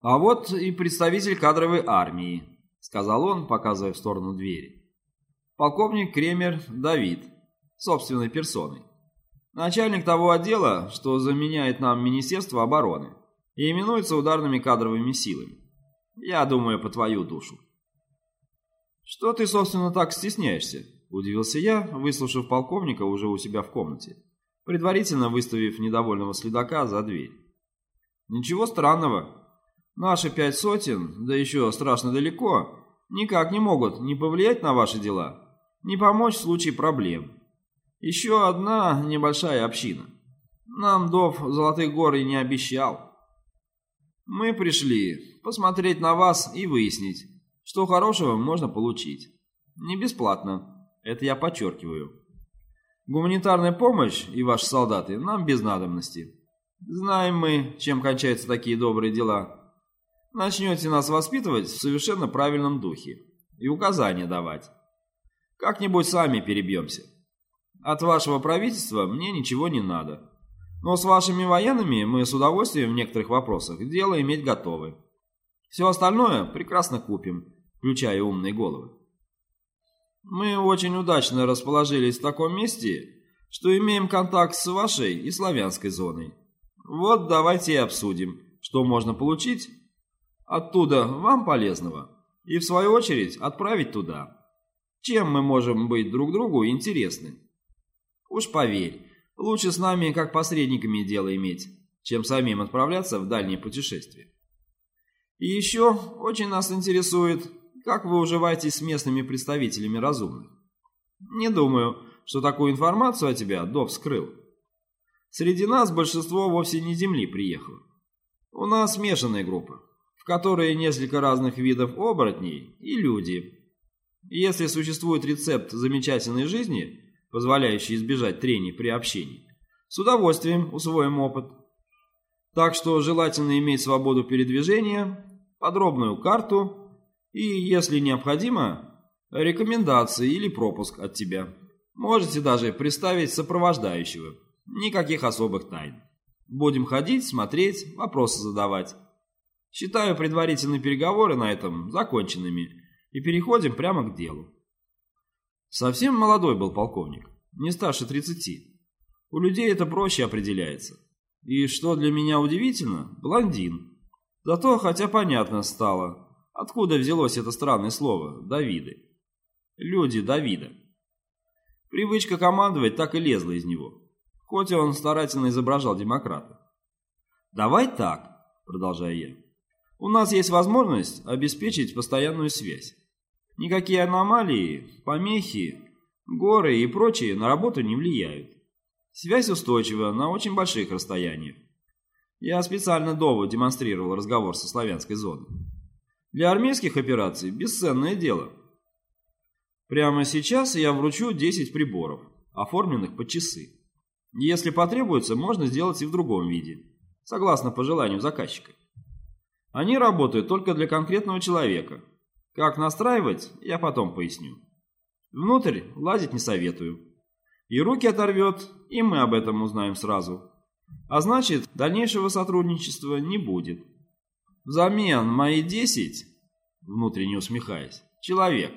А вот и представитель кадровой армии, сказал он, показывая в сторону двери. Полковник Кремер Давид, собственной персоной. Начальник того отдела, что заменяет нам Министерство обороны и именуется ударными кадровыми силами. Я думаю, по твою душу. Что ты, собственно, так стесняешься? Удивился я, выслушав полковника уже у себя в комнате, предварительно выставив недовольного следака за дверь. Ничего странного. Наши пять сотен, да еще страшно далеко, никак не могут ни повлиять на ваши дела, ни помочь в случае проблем. Еще одна небольшая община. Нам Дов Золотых гор и не обещал. Мы пришли посмотреть на вас и выяснить, что хорошего можно получить. Не бесплатно, это я подчеркиваю. Гуманитарная помощь и ваши солдаты нам без надобности. Знаем мы, чем кончаются такие добрые дела. Начнете нас воспитывать в совершенно правильном духе и указания давать. Как-нибудь сами перебьемся. От вашего правительства мне ничего не надо. Но с вашими военными мы с удовольствием в некоторых вопросах дело иметь готовы. Все остальное прекрасно купим, включая умные головы. Мы очень удачно расположились в таком месте, что имеем контакт с вашей и славянской зоной. Вот давайте и обсудим, что можно получить оттуда вам полезного и в свою очередь отправить туда. Чем мы можем быть друг другу интересны? Уж поверь, лучше с нами как посредниками дело иметь, чем самим отправляться в дальние путешествия. И еще очень нас интересует, как вы уживаетесь с местными представителями разумных. Не думаю, что такую информацию о тебя Дов скрыл. Среди нас большинство вовсе не Земли приехало. У нас смешанная группа, которой несколько разных видов оборотней и люди. если существует рецепт замечательной жизни – позволяющий избежать трений при общении, с удовольствием усвоим опыт. Так что желательно иметь свободу передвижения, подробную карту и, если необходимо, рекомендации или пропуск от тебя. Можете даже представить сопровождающего. Никаких особых тайн. Будем ходить, смотреть, вопросы задавать. Считаю предварительные переговоры на этом законченными и переходим прямо к делу. Совсем молодой был полковник, не старше 30. У людей это проще определяется. И что для меня удивительно, блондин. Зато хотя понятно стало, откуда взялось это странное слово «Давиды». Люди Давида. Привычка командовать так и лезла из него, хоть он старательно изображал демократа. «Давай так», — продолжаю я. «У нас есть возможность обеспечить постоянную связь. Никакие аномалии, помехи, горы и прочие на работу не влияют. Связь устойчива на очень больших расстояниях. Я специально Дову демонстрировал разговор со славянской зоной. Для армейских операций бесценное дело. Прямо сейчас я вручу 10 приборов, оформленных под часы. Если потребуется, можно сделать и в другом виде, согласно пожеланию заказчика. Они работают только для конкретного человека – как настраивать, я потом поясню. Внутрь лазить не советую. И руки оторвет, и мы об этом узнаем сразу. А значит, дальнейшего сотрудничества не будет. Взамен мои десять, внутренне усмехаясь, человек,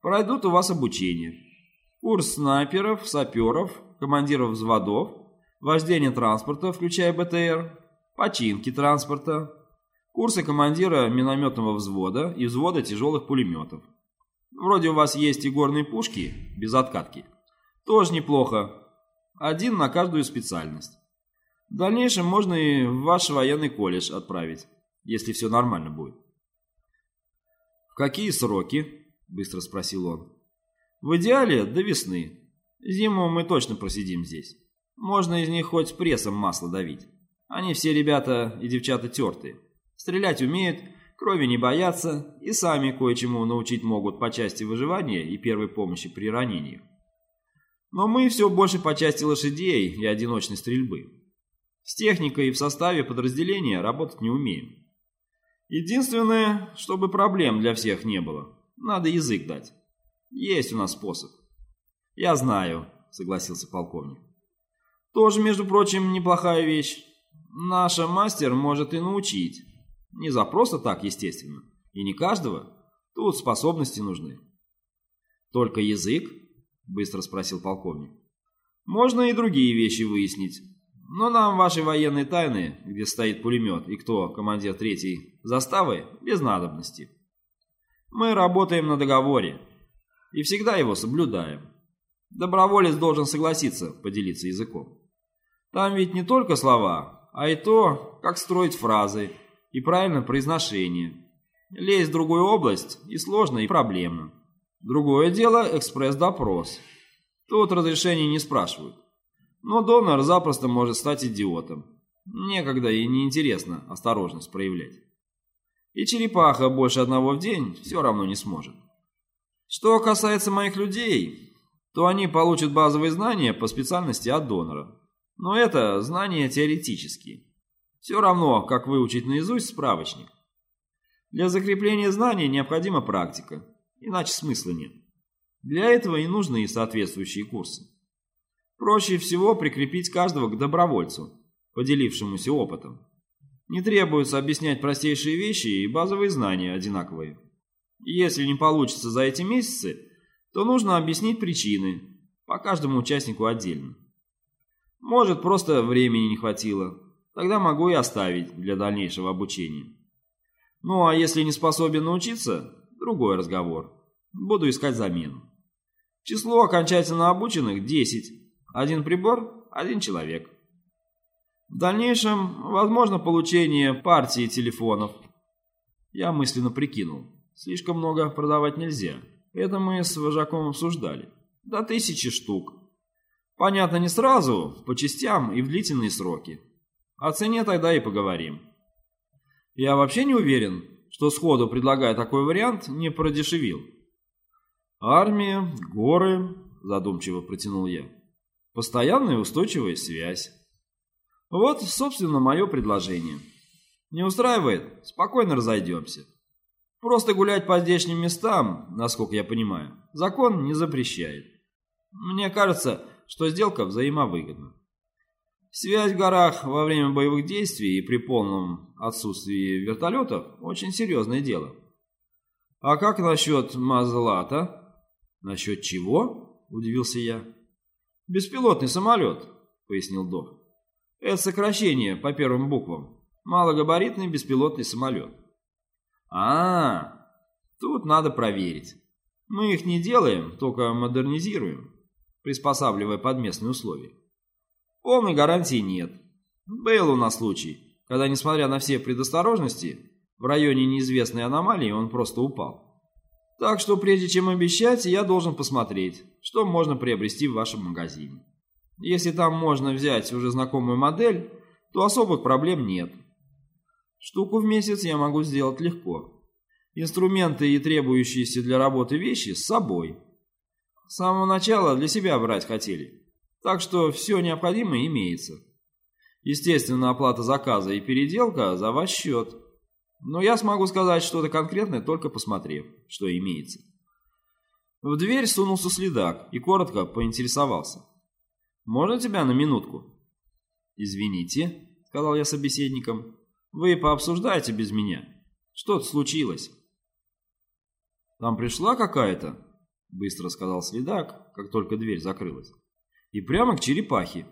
пройдут у вас обучение. Курс снайперов, саперов, командиров взводов, вождение транспорта, включая БТР, починки транспорта, Курсы командира минометного взвода и взвода тяжелых пулеметов. Вроде у вас есть и горные пушки, без откатки. Тоже неплохо. Один на каждую специальность. В дальнейшем можно и в ваш военный колледж отправить, если все нормально будет. «В какие сроки?» – быстро спросил он. «В идеале до весны. Зиму мы точно просидим здесь. Можно из них хоть прессом масло давить. Они все ребята и девчата тертые. Стрелять умеют, крови не боятся и сами кое-чему научить могут по части выживания и первой помощи при ранениях. Но мы все больше по части лошадей и одиночной стрельбы. С техникой и в составе подразделения работать не умеем. Единственное, чтобы проблем для всех не было, надо язык дать. Есть у нас способ. Я знаю, согласился полковник. Тоже, между прочим, неплохая вещь. Наша мастер может и научить. Не за просто так, естественно. И не каждого. Тут способности нужны. Только язык? Быстро спросил полковник. Можно и другие вещи выяснить. Но нам ваши военные тайны, где стоит пулемет и кто командир третьей заставы, без надобности. Мы работаем на договоре и всегда его соблюдаем. Доброволец должен согласиться поделиться языком. Там ведь не только слова, а и то, как строить фразы и правильное произношение. Лезть в другую область и сложно, и проблемно. Другое дело экспресс-допрос. Тут разрешения не спрашивают. Но донор запросто может стать идиотом. Некогда и неинтересно осторожность проявлять. И черепаха больше одного в день все равно не сможет. Что касается моих людей, то они получат базовые знания по специальности от донора. Но это знания теоретические. Все равно, как выучить наизусть справочник. Для закрепления знаний необходима практика, иначе смысла нет. Для этого и нужны и соответствующие курсы. Проще всего прикрепить каждого к добровольцу, поделившемуся опытом. Не требуется объяснять простейшие вещи и базовые знания одинаковые. Если не получится за эти месяцы, то нужно объяснить причины, по каждому участнику отдельно. Может, просто времени не хватило, тогда могу и оставить для дальнейшего обучения. Ну а если не способен научиться, другой разговор. Буду искать замену. Число окончательно обученных 10. Один прибор, один человек. В дальнейшем возможно получение партии телефонов. Я мысленно прикинул. Слишком много продавать нельзя. Это мы с вожаком обсуждали. До тысячи штук. Понятно, не сразу, по частям и в длительные сроки. О цене тогда и поговорим. Я вообще не уверен, что сходу, предлагая такой вариант, не продешевил. Армия, горы, задумчиво протянул я. Постоянная устойчивая связь. Вот, собственно, мое предложение. Не устраивает? Спокойно разойдемся. Просто гулять по здешним местам, насколько я понимаю, закон не запрещает. Мне кажется, что сделка взаимовыгодна. Связь в горах во время боевых действий и при полном отсутствии вертолетов – очень серьезное дело. А как насчет Мазлата? Насчет чего? – удивился я. «Беспилотный самолет», — пояснил Док. «Это сокращение по первым буквам. Малогабаритный беспилотный самолет». А, -а, а тут надо проверить. Мы их не делаем, только модернизируем, приспосабливая под местные условия. Полной гарантии нет. Был у нас случай, когда, несмотря на все предосторожности, в районе неизвестной аномалии он просто упал. Так что прежде чем обещать, я должен посмотреть, что можно приобрести в вашем магазине. Если там можно взять уже знакомую модель, то особых проблем нет. Штуку в месяц я могу сделать легко. Инструменты и требующиеся для работы вещи с собой. С самого начала для себя брать хотели. Так что все необходимое имеется. Естественно, оплата заказа и переделка за ваш счет. Но я смогу сказать что-то конкретное, только посмотрев, что имеется. В дверь сунулся следак и коротко поинтересовался. «Можно тебя на минутку?» «Извините», — сказал я собеседникам, — «вы пообсуждаете без меня. Что-то случилось». «Там пришла какая-то?» — быстро сказал следак, как только дверь закрылась. «И прямо к черепахе.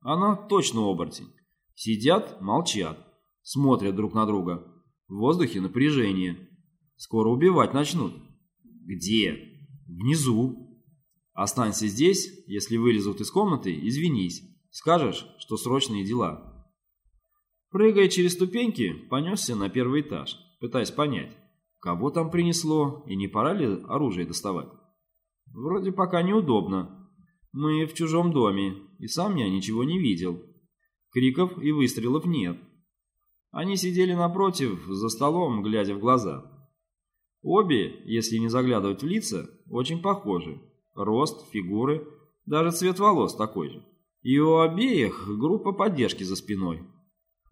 Она точно оборотень. Сидят, молчат смотрят друг на друга. В воздухе напряжение. Скоро убивать начнут. Где? Внизу. Останься здесь, если вылезут из комнаты, извинись. Скажешь, что срочные дела. Прыгая через ступеньки, понесся на первый этаж, пытаясь понять, кого там принесло и не пора ли оружие доставать. Вроде пока неудобно. Мы в чужом доме, и сам я ничего не видел. Криков и выстрелов нет. Они сидели напротив, за столом, глядя в глаза. Обе, если не заглядывать в лица, очень похожи. Рост, фигуры, даже цвет волос такой же. И у обеих группа поддержки за спиной.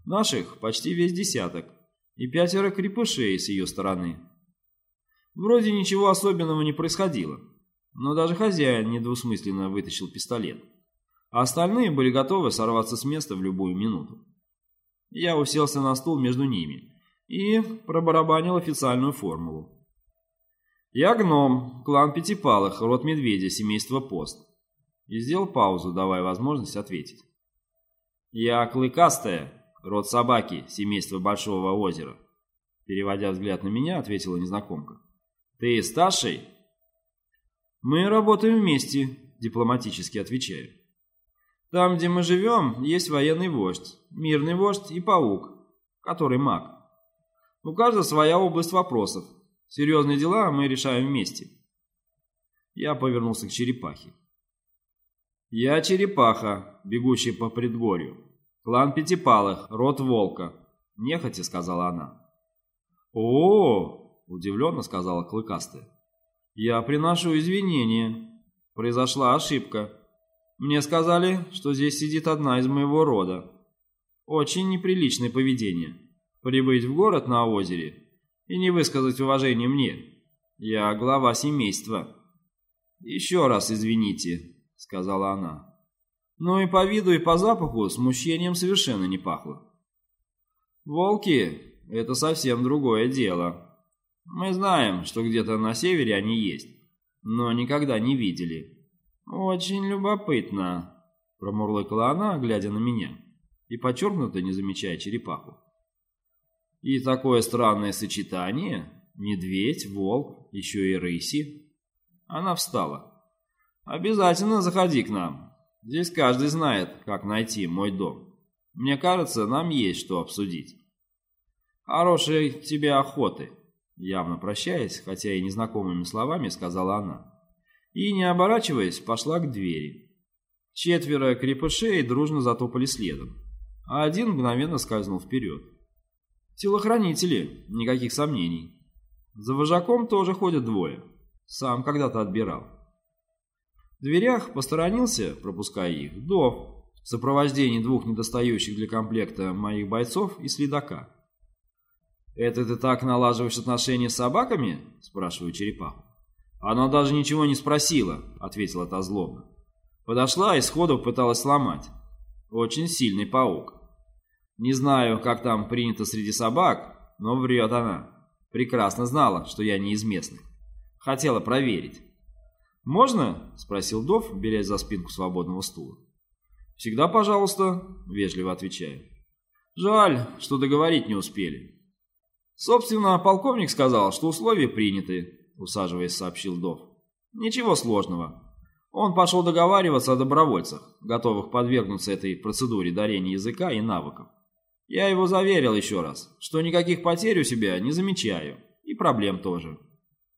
Наших почти весь десяток. И пятеро крепышей с ее стороны. Вроде ничего особенного не происходило. Но даже хозяин недвусмысленно вытащил пистолет. А остальные были готовы сорваться с места в любую минуту. Я уселся на стул между ними и пробарабанил официальную формулу. «Я гном, клан Пятипалых, род медведя, семейство Пост». И сделал паузу, давая возможность ответить. «Я Клыкастая, род собаки, семейство Большого озера». Переводя взгляд на меня, ответила незнакомка. «Ты старший?» «Мы работаем вместе», — дипломатически отвечаю. «Там, где мы живем, есть военный вождь, мирный вождь и паук, который маг. У каждого своя область вопросов. Серьезные дела мы решаем вместе». Я повернулся к черепахе. «Я черепаха, бегущий по предгорью. Клан Пятипалых, род Волка», — нехотя сказала она. «О, — удивленно сказала Клыкастая. «Я приношу извинения. Произошла ошибка. Мне сказали, что здесь сидит одна из моего рода. Очень неприличное поведение. Прибыть в город на озере и не высказать уважение мне. Я глава семейства». «Еще раз извините», — сказала она. Но и по виду, и по запаху смущением совершенно не пахло. «Волки — это совсем другое дело. Мы знаем, что где-то на севере они есть, но никогда не видели. Очень любопытно», — промурлыкала она, глядя на меня, и подчеркнуто не замечая черепаху. «И такое странное сочетание — медведь, волк, еще и рыси». Она встала. «Обязательно заходи к нам. Здесь каждый знает, как найти мой дом. Мне кажется, нам есть что обсудить. Хорошей тебе охоты, явно прощаясь, хотя и незнакомыми словами, сказала она. И, не оборачиваясь, пошла к двери. Четверо крепышей дружно затопали следом, а один мгновенно скользнул вперед. Телохранители, никаких сомнений. За вожаком тоже ходят двое. Сам когда-то отбирал. В дверях посторонился, пропуская их, Дов в сопровождении двух недостающих для комплекта моих бойцов и следака. «Это ты так налаживаешь отношения с собаками?» – спрашиваю черепаху. «Она даже ничего не спросила», – ответила та злобно. Подошла и сходу пыталась сломать. Очень сильный паук. Не знаю, как там принято среди собак, но врет она. Прекрасно знала, что я не из местных. Хотела проверить. «Можно?» – спросил Дов, берясь за спинку свободного стула. «Всегда пожалуйста», – вежливо отвечаю. «Жаль, что договорить не успели». «Собственно, полковник сказал, что условия приняты», – усаживаясь, сообщил Дов. «Ничего сложного. Он пошел договариваться о добровольцах, готовых подвергнуться этой процедуре дарения языка и навыков. Я его заверил еще раз, что никаких потерь у себя не замечаю, и проблем тоже.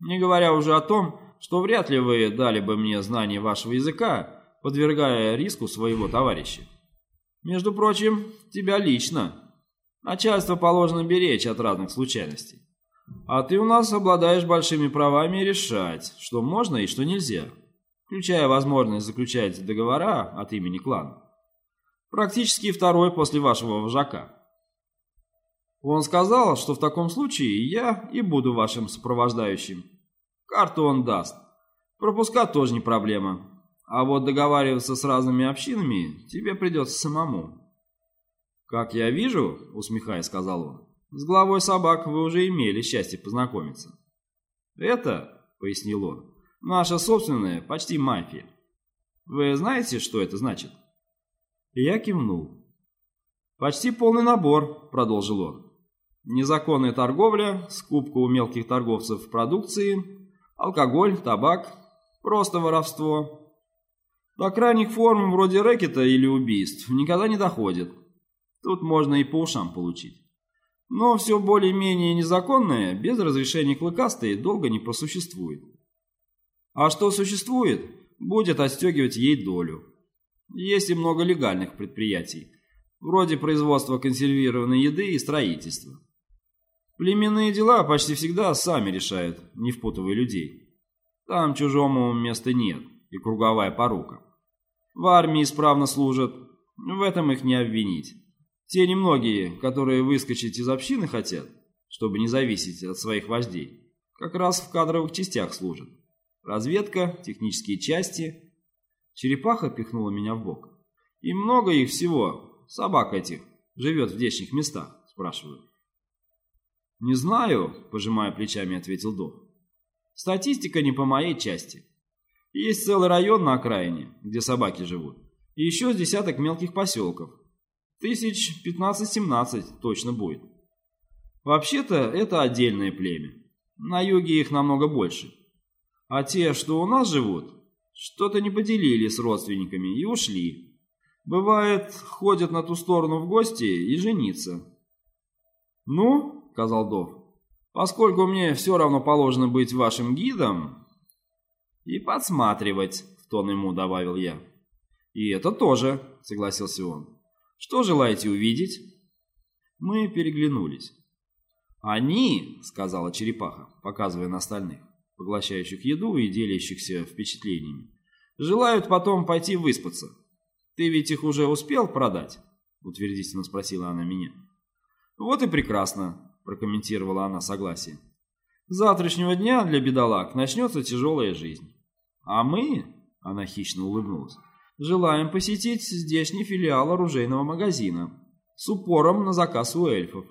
Не говоря уже о том, что вряд ли вы дали бы мне знание вашего языка, подвергая риску своего товарища. Между прочим, тебя лично. Начальство положено беречь от разных случайностей. А ты у нас обладаешь большими правами решать, что можно и что нельзя, включая возможность заключать договора от имени клана. Практически второй после вашего вожака. Он сказал, что в таком случае я и буду вашим сопровождающим. Карту он даст. Пропуска тоже не проблема. А вот договариваться с разными общинами тебе придется самому. «Как я вижу», — усмехаясь, сказал он, — «с главой собак вы уже имели счастье познакомиться». «Это», — пояснил он, — «наша собственная, почти мафия. Вы знаете, что это значит?» Я кивнул. «Почти полный набор», — продолжил он. «Незаконная торговля, скупка у мелких торговцев продукции, алкоголь, табак, просто воровство. До крайних форм вроде рэкета или убийств никогда не доходит. Тут можно и по ушам получить. Но все более-менее незаконное, без разрешения клыкастой, долго не просуществует. А что существует, будет отстегивать ей долю. Есть и много легальных предприятий, вроде производства консервированной еды и строительства. Племенные дела почти всегда сами решают, не впутывая людей. Там чужому места нет, и круговая порука. В армии исправно служат, в этом их не обвинить. Те немногие, которые выскочить из общины хотят, чтобы не зависеть от своих вождей, как раз в кадровых частях служат. Разведка, технические части. Черепаха пихнула меня в бок. И много их всего, собак этих, живет в дичных местах, спрашиваю. «Не знаю», — пожимая плечами, ответил Дов. «Статистика не по моей части. Есть целый район на окраине, где собаки живут, и еще с десяток мелких поселков. Тысяч пятнадцать-семнадцать точно будет. Вообще-то это отдельное племя. На юге их намного больше. А те, что у нас живут, что-то не поделили с родственниками и ушли. Бывает, ходят на ту сторону в гости и жениться. «Ну, — сказал Дов, — поскольку мне все равно положено быть вашим гидом...» «И подсматривать», — в тон ему добавил я. «И это тоже», — согласился он. «Что желаете увидеть?» Мы переглянулись. «Они», — сказала черепаха, показывая на остальных, поглощающих еду и делящихся впечатлениями, «желают потом пойти выспаться. Ты ведь их уже успел продать?» — утвердительно спросила она меня. «Вот и прекрасно», — прокомментировала она согласие. «С завтрашнего дня для бедолаг начнется тяжелая жизнь. А мы, — она хищно улыбнулась, — желаем посетить здешний филиал оружейного магазина с упором на заказ у эльфов.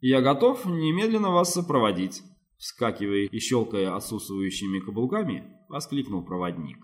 «Я готов немедленно вас сопроводить», — вскакивая и щелкая отсутствующими каблуками, воскликнул проводник.